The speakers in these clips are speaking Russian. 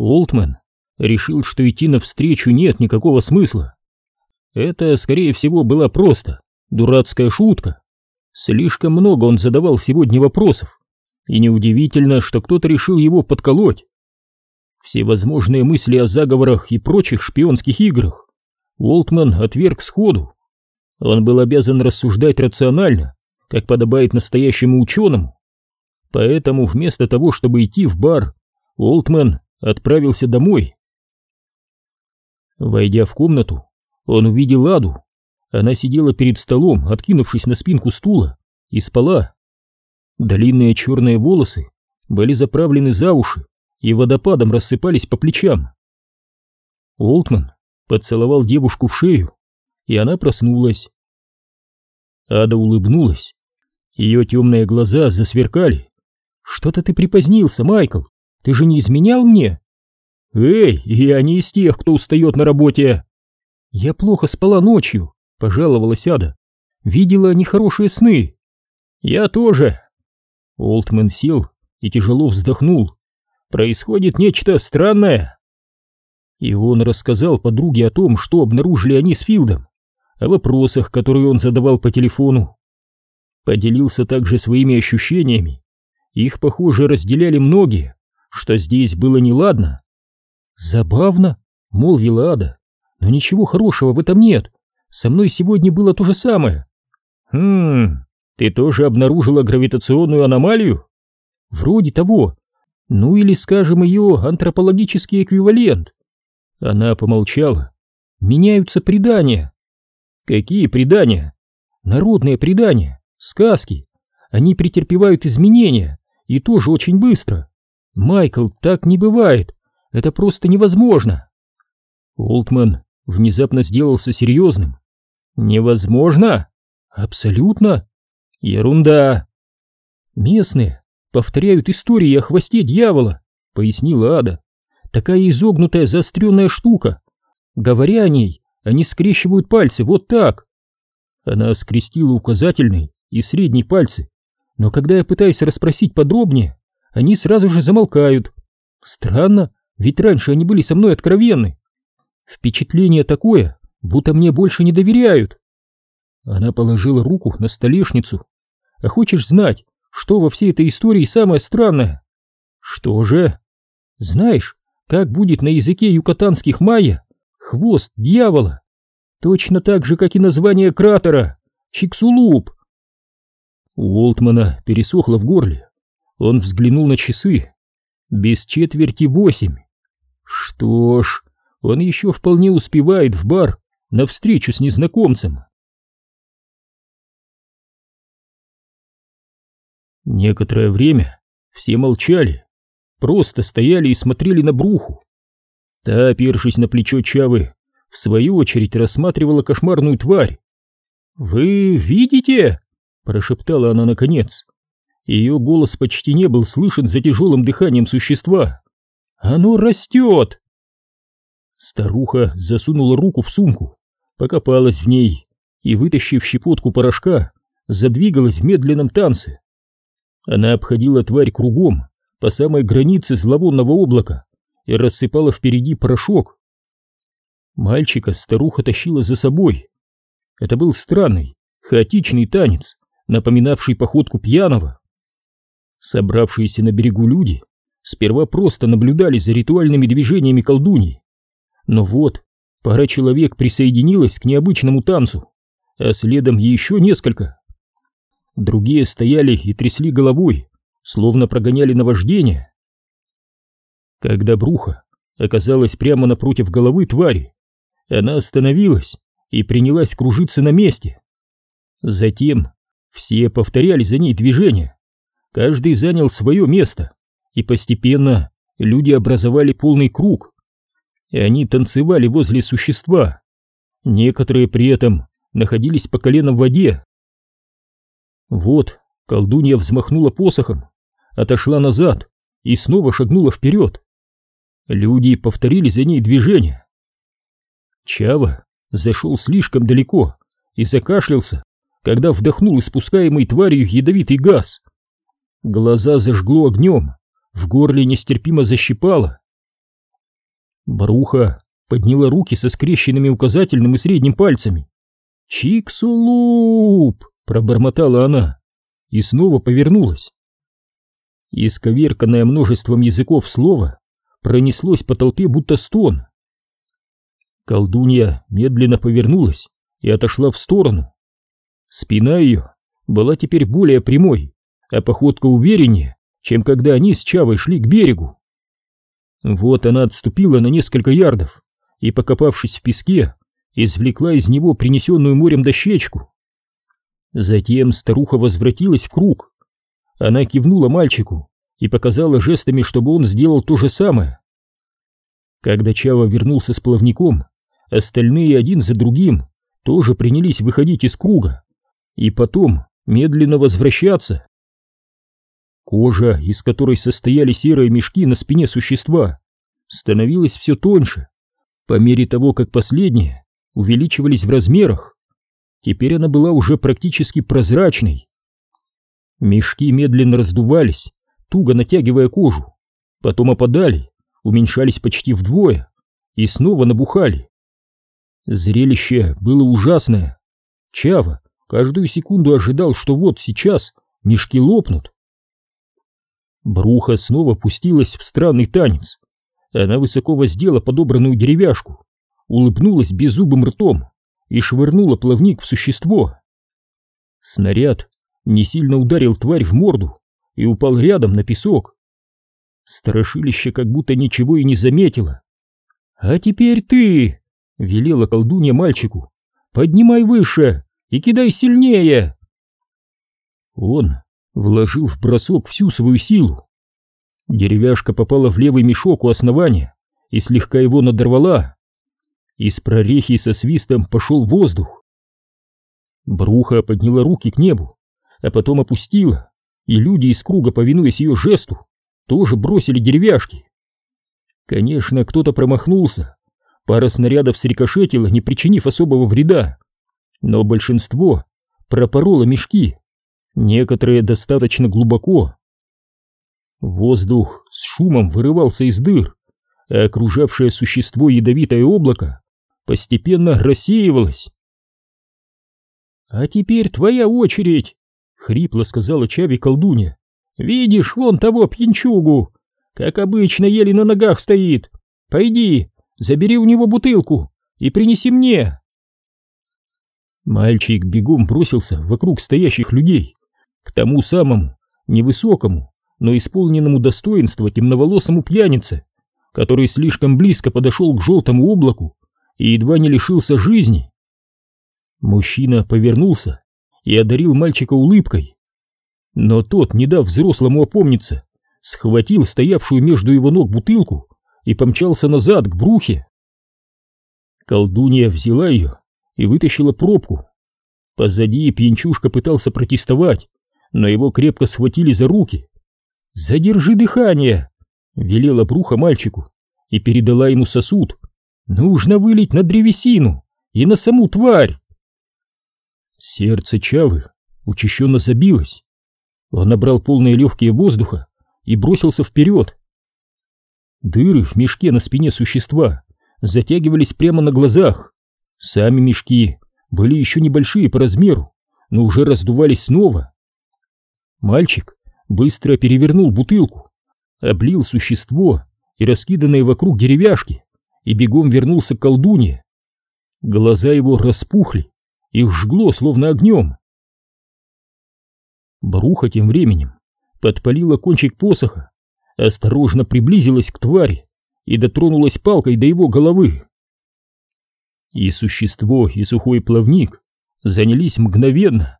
Олтман решил, что идти навстречу нет никакого смысла. Это, скорее всего, была просто дурацкая шутка. Слишком много он задавал сегодня вопросов, и неудивительно, что кто-то решил его подколоть. Всевозможные мысли о заговорах и прочих шпионских играх Уолтман отверг сходу. Он был обязан рассуждать рационально, как подобает настоящему ученому. Поэтому вместо того, чтобы идти в бар, Уолтман отправился домой. Войдя в комнату, он увидел Аду. Она сидела перед столом, откинувшись на спинку стула, и спала. Длинные черные волосы были заправлены за уши и водопадом рассыпались по плечам. Олтман поцеловал девушку в шею, и она проснулась. Ада улыбнулась. Ее темные глаза засверкали. «Что-то ты припозднился, Майкл. Ты же не изменял мне?» «Эй, я не из тех, кто устает на работе!» «Я плохо спала ночью», — пожаловалась Ада. «Видела нехорошие сны». «Я тоже». Олтман сел и тяжело вздохнул. «Происходит нечто странное». И он рассказал подруге о том, что обнаружили они с Филдом, о вопросах, которые он задавал по телефону. Поделился также своими ощущениями. Их, похоже, разделяли многие, что здесь было неладно. «Забавно», — молвила Ада, — «но ничего хорошего в этом нет. Со мной сегодня было то же самое». «Хм, ты тоже обнаружила гравитационную аномалию?» «Вроде того. Ну или, скажем, ее антропологический эквивалент». Она помолчала. «Меняются предания». «Какие предания?» «Народные предания, сказки. Они претерпевают изменения, и тоже очень быстро. Майкл, так не бывает. Это просто невозможно. Олтман внезапно сделался серьезным. Невозможно? Абсолютно. Ерунда. Местные повторяют истории о хвосте дьявола, пояснила Ада. Такая изогнутая заостренная штука. Говоря о ней, они скрещивают пальцы вот так. Она скрестила указательный и средний пальцы, но когда я пытаюсь расспросить подробнее, они сразу же замолкают. Странно, ведь раньше они были со мной откровенны. Впечатление такое, будто мне больше не доверяют. Она положила руку на столешницу. А хочешь знать, что во всей этой истории самое странное? Что же? Знаешь, как будет на языке юкатанских майя хвост дьявола? Точно так же, как и название кратера Чиксулуп. У Уолтмана пересохло в горле. Он взглянул на часы. Без четверти восемь. Что ж, он еще вполне успевает в бар на встречу с незнакомцем. Некоторое время все молчали, просто стояли и смотрели на бруху. Та, опершись на плечо Чавы, в свою очередь рассматривала кошмарную тварь. «Вы видите?» — прошептала она наконец. Ее голос почти не был слышен за тяжелым дыханием существа. «Оно растет!» Старуха засунула руку в сумку, покопалась в ней и, вытащив щепотку порошка, задвигалась в медленном танце. Она обходила тварь кругом по самой границе зловонного облака и рассыпала впереди порошок. Мальчика старуха тащила за собой. Это был странный, хаотичный танец, напоминавший походку пьяного. Собравшиеся на берегу люди сперва просто наблюдали за ритуальными движениями колдуньи. Но вот, пара человек присоединилась к необычному танцу, а следом еще несколько. Другие стояли и трясли головой, словно прогоняли наваждение. Когда бруха оказалась прямо напротив головы твари, она остановилась и принялась кружиться на месте. Затем все повторяли за ней движения, каждый занял свое место, и постепенно люди образовали полный круг. И они танцевали возле существа. Некоторые при этом находились по колено в воде. Вот колдунья взмахнула посохом, отошла назад и снова шагнула вперед. Люди повторили за ней движение. Чава зашел слишком далеко и закашлялся, когда вдохнул испускаемый тварью ядовитый газ. Глаза зажгло огнем, в горле нестерпимо защипало. Бруха подняла руки со скрещенными указательным и средним пальцами. «Чиксулуп!» — пробормотала она и снова повернулась. Исковерканное множеством языков слово пронеслось по толпе будто стон. Колдунья медленно повернулась и отошла в сторону. Спина ее была теперь более прямой, а походка увереннее, чем когда они с Чавой шли к берегу. Вот она отступила на несколько ярдов и, покопавшись в песке, извлекла из него принесенную морем дощечку. Затем старуха возвратилась в круг. Она кивнула мальчику и показала жестами, чтобы он сделал то же самое. Когда Чава вернулся с плавником, остальные один за другим тоже принялись выходить из круга и потом медленно возвращаться. Кожа, из которой состояли серые мешки на спине существа, становилась все тоньше, по мере того, как последние увеличивались в размерах. Теперь она была уже практически прозрачной. Мешки медленно раздувались, туго натягивая кожу, потом опадали, уменьшались почти вдвое и снова набухали. Зрелище было ужасное. Чава каждую секунду ожидал, что вот сейчас мешки лопнут. Бруха снова пустилась в странный танец. Она высоко воздела подобранную деревяшку, улыбнулась беззубым ртом и швырнула плавник в существо. Снаряд не сильно ударил тварь в морду и упал рядом на песок. Страшилище как будто ничего и не заметило. «А теперь ты!» — велела колдунья мальчику. «Поднимай выше и кидай сильнее!» Он вложил в бросок всю свою силу. Деревяшка попала в левый мешок у основания и слегка его надорвала. Из прорехи со свистом пошел воздух. Бруха подняла руки к небу, а потом опустила, и люди из круга, повинуясь ее жесту, тоже бросили деревяшки. Конечно, кто-то промахнулся, пара снарядов срикошетила, не причинив особого вреда, но большинство пропороло мешки некоторые достаточно глубоко. Воздух с шумом вырывался из дыр, а окружавшее существо ядовитое облако постепенно рассеивалось. «А теперь твоя очередь!» — хрипло сказала Чави колдунья. «Видишь, вон того пьянчугу! Как обычно, еле на ногах стоит! Пойди, забери у него бутылку и принеси мне!» Мальчик бегом бросился вокруг стоящих людей, к тому самому, невысокому, но исполненному достоинства темноволосому пьянице, который слишком близко подошел к желтому облаку и едва не лишился жизни. Мужчина повернулся и одарил мальчика улыбкой. Но тот, не дав взрослому опомниться, схватил стоявшую между его ног бутылку и помчался назад к брухе. Колдунья взяла ее и вытащила пробку. Позади пьянчушка пытался протестовать, но его крепко схватили за руки. «Задержи дыхание!» — велела Бруха мальчику и передала ему сосуд. «Нужно вылить на древесину и на саму тварь!» Сердце Чавы учащенно забилось. Он набрал полные легкие воздуха и бросился вперед. Дыры в мешке на спине существа затягивались прямо на глазах. Сами мешки были еще небольшие по размеру, но уже раздувались снова. Мальчик быстро перевернул бутылку, облил существо и раскиданные вокруг деревяшки и бегом вернулся к колдуне. Глаза его распухли, их жгло словно огнем. Бруха тем временем подпалила кончик посоха, осторожно приблизилась к твари и дотронулась палкой до его головы. И существо, и сухой плавник занялись мгновенно.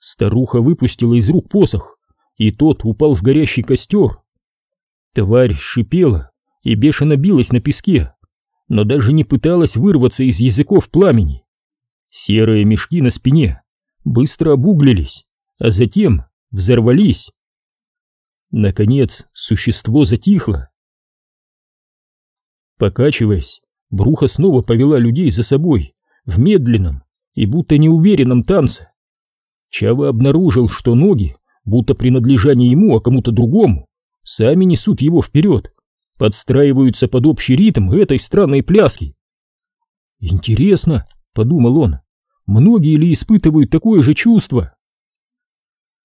Старуха выпустила из рук посох, и тот упал в горящий костер. Тварь шипела и бешено билась на песке, но даже не пыталась вырваться из языков пламени. Серые мешки на спине быстро обуглились, а затем взорвались. Наконец существо затихло. Покачиваясь, Бруха снова повела людей за собой в медленном и будто неуверенном танце. Чава обнаружил, что ноги, будто принадлежание ему, а кому-то другому, сами несут его вперед, подстраиваются под общий ритм этой странной пляски. Интересно, подумал он, многие ли испытывают такое же чувство?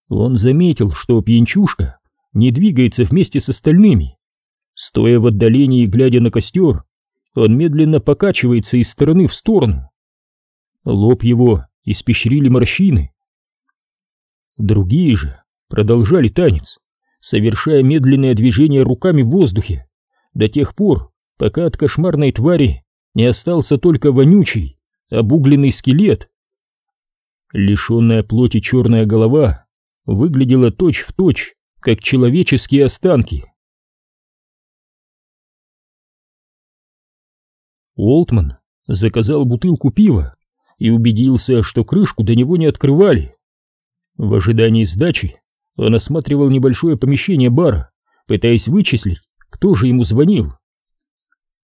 Он заметил, что пьянчушка не двигается вместе с остальными. Стоя в отдалении и глядя на костер, он медленно покачивается из стороны в сторону. Лоб его испещрили морщины. Другие же продолжали танец, совершая медленное движение руками в воздухе, до тех пор, пока от кошмарной твари не остался только вонючий, обугленный скелет. Лишенная плоти черная голова выглядела точь-в-точь, точь, как человеческие останки. Уолтман заказал бутылку пива и убедился, что крышку до него не открывали. В ожидании сдачи он осматривал небольшое помещение бара, пытаясь вычислить, кто же ему звонил.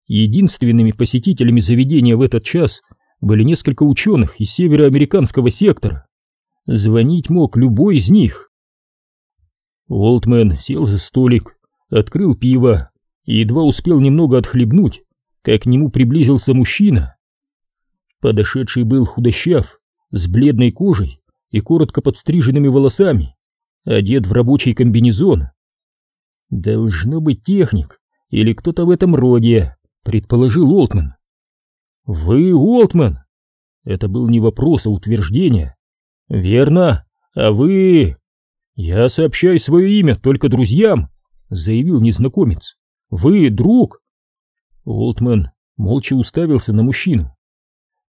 Единственными посетителями заведения в этот час были несколько ученых из североамериканского сектора. Звонить мог любой из них. Уолтмен сел за столик, открыл пиво и едва успел немного отхлебнуть, как к нему приблизился мужчина. Подошедший был худощав, с бледной кожей и коротко подстриженными волосами, одет в рабочий комбинезон. Должно быть техник или кто-то в этом роде, предположил Олтман. Вы Олтман? Это был не вопрос, а утверждение. Верно, а вы... Я сообщаю свое имя только друзьям, заявил незнакомец. Вы друг? Олтман молча уставился на мужчину.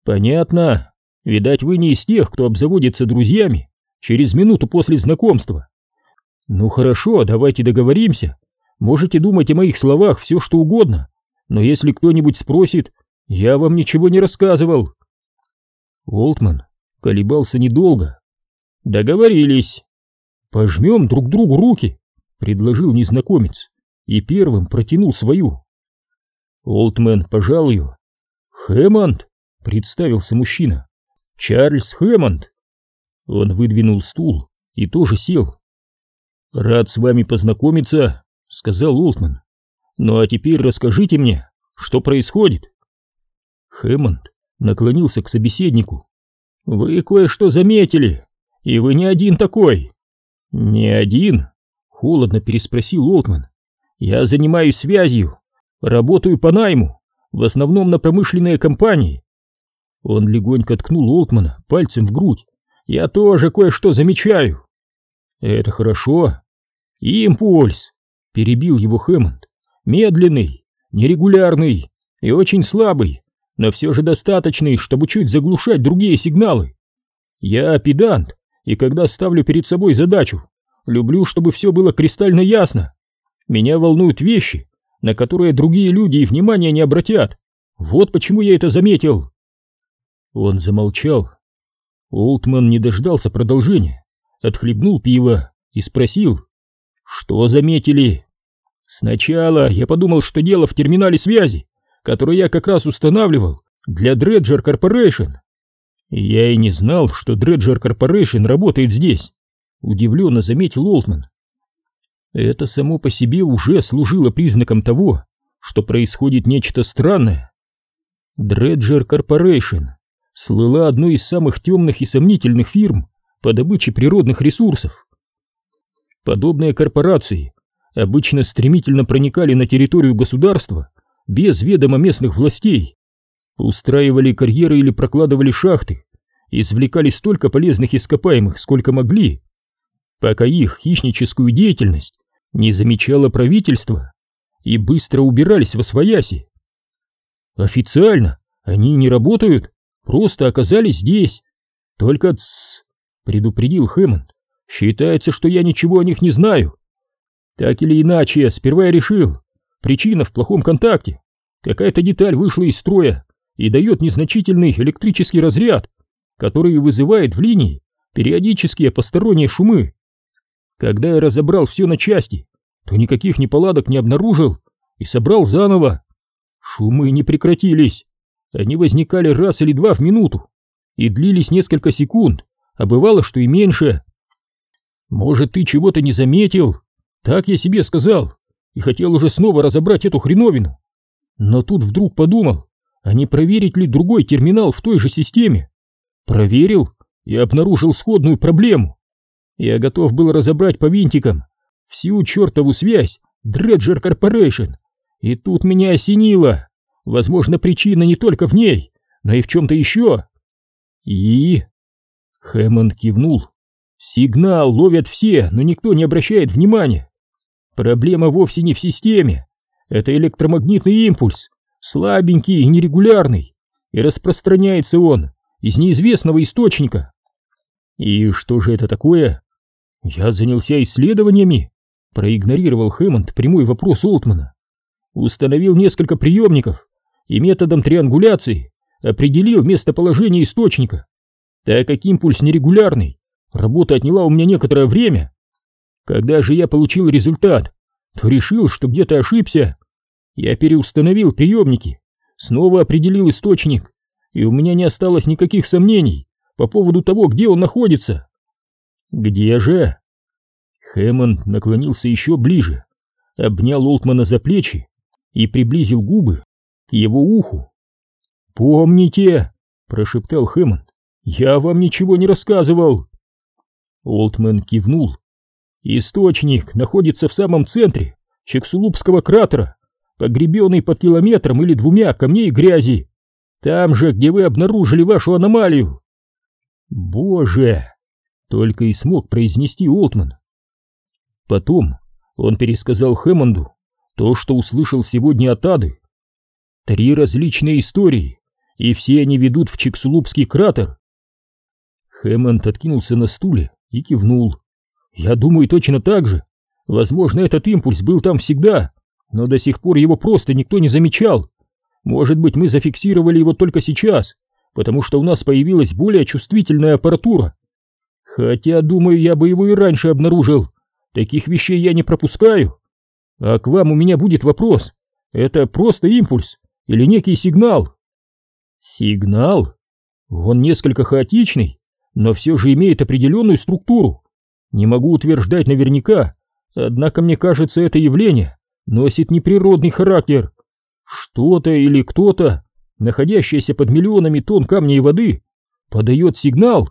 Понятно. Видать, вы не из тех, кто обзаводится друзьями через минуту после знакомства. Ну хорошо, давайте договоримся. Можете думать о моих словах все, что угодно, но если кто-нибудь спросит, я вам ничего не рассказывал. Олтман колебался недолго. Договорились. Пожмем друг другу руки, предложил незнакомец и первым протянул свою. Олтмен пожал ее. Хэммонд, представился мужчина. Чарльз Хэммонд. Он выдвинул стул и тоже сел. Рад с вами познакомиться, сказал Олтман. Ну а теперь расскажите мне, что происходит? Хэммонд наклонился к собеседнику. Вы кое-что заметили, и вы не один такой. Не один? Холодно переспросил Олтман. Я занимаюсь связью, работаю по найму, в основном на промышленные компании. Он легонько ткнул Олтмана пальцем в грудь. Я тоже кое-что замечаю. Это хорошо. Импульс, перебил его Хэммонд. Медленный, нерегулярный и очень слабый, но все же достаточный, чтобы чуть заглушать другие сигналы. Я педант, и когда ставлю перед собой задачу, люблю, чтобы все было кристально ясно. Меня волнуют вещи, на которые другие люди и внимания не обратят. Вот почему я это заметил. Он замолчал. Олтман не дождался продолжения, отхлебнул пиво и спросил, что заметили. Сначала я подумал, что дело в терминале связи, который я как раз устанавливал для Dredger Corporation. Я и не знал, что Dredger Corporation работает здесь, удивленно заметил Олтман. Это само по себе уже служило признаком того, что происходит нечто странное. Dredger Corporation слыла одной из самых темных и сомнительных фирм по добыче природных ресурсов. Подобные корпорации обычно стремительно проникали на территорию государства без ведома местных властей, устраивали карьеры или прокладывали шахты, извлекали столько полезных ископаемых, сколько могли, пока их хищническую деятельность не замечало правительство и быстро убирались во свояси. Официально они не работают, просто оказались здесь. Только тссс, предупредил Хэммонд. Считается, что я ничего о них не знаю. Так или иначе, сперва я решил, причина в плохом контакте. Какая-то деталь вышла из строя и дает незначительный электрический разряд, который вызывает в линии периодические посторонние шумы. Когда я разобрал все на части, то никаких неполадок не обнаружил и собрал заново. Шумы не прекратились. Они возникали раз или два в минуту и длились несколько секунд, а бывало, что и меньше. Может, ты чего-то не заметил? Так я себе сказал. и хотел уже снова разобрать эту хреновину. Но тут вдруг подумал, а не проверить ли другой терминал в той же системе. Проверил и обнаружил сходную проблему. Я готов был разобрать по винтикам всю чертову связь Dredger Corporation. И тут меня осенило. Возможно, причина не только в ней, но и в чем-то еще. И... Хэммонд кивнул. Сигнал ловят все, но никто не обращает внимания. Проблема вовсе не в системе. Это электромагнитный импульс, слабенький и нерегулярный, и распространяется он из неизвестного источника. И что же это такое? Я занялся исследованиями, проигнорировал Хэммонд прямой вопрос Олтмана. Установил несколько приемников и методом триангуляции определил местоположение источника. Так как импульс нерегулярный, работа отняла у меня некоторое время. Когда же я получил результат, то решил, что где-то ошибся. Я переустановил приемники, снова определил источник, и у меня не осталось никаких сомнений по поводу того, где он находится. Где же? Хэммонд наклонился еще ближе, обнял Олтмана за плечи и приблизил губы к его уху. «Помните!» — прошептал Хэммонд. «Я вам ничего не рассказывал!» Олтман кивнул. «Источник находится в самом центре Чексулупского кратера, погребенный под километром или двумя камней грязи. Там же, где вы обнаружили вашу аномалию!» «Боже!» — только и смог произнести Олтман. Потом он пересказал Хэммонду то, что услышал сегодня от Ады. Три различные истории, и все они ведут в Чексулупский кратер. Хэммонд откинулся на стуле и кивнул. «Я думаю точно так же. Возможно, этот импульс был там всегда, но до сих пор его просто никто не замечал. Может быть, мы зафиксировали его только сейчас, потому что у нас появилась более чувствительная аппаратура. Хотя, думаю, я бы его и раньше обнаружил. Таких вещей я не пропускаю. А к вам у меня будет вопрос. Это просто импульс или некий сигнал? Сигнал? Он несколько хаотичный, но все же имеет определенную структуру. Не могу утверждать наверняка, однако мне кажется, это явление носит неприродный характер. Что-то или кто-то, находящееся под миллионами тонн камня и воды, подает сигнал,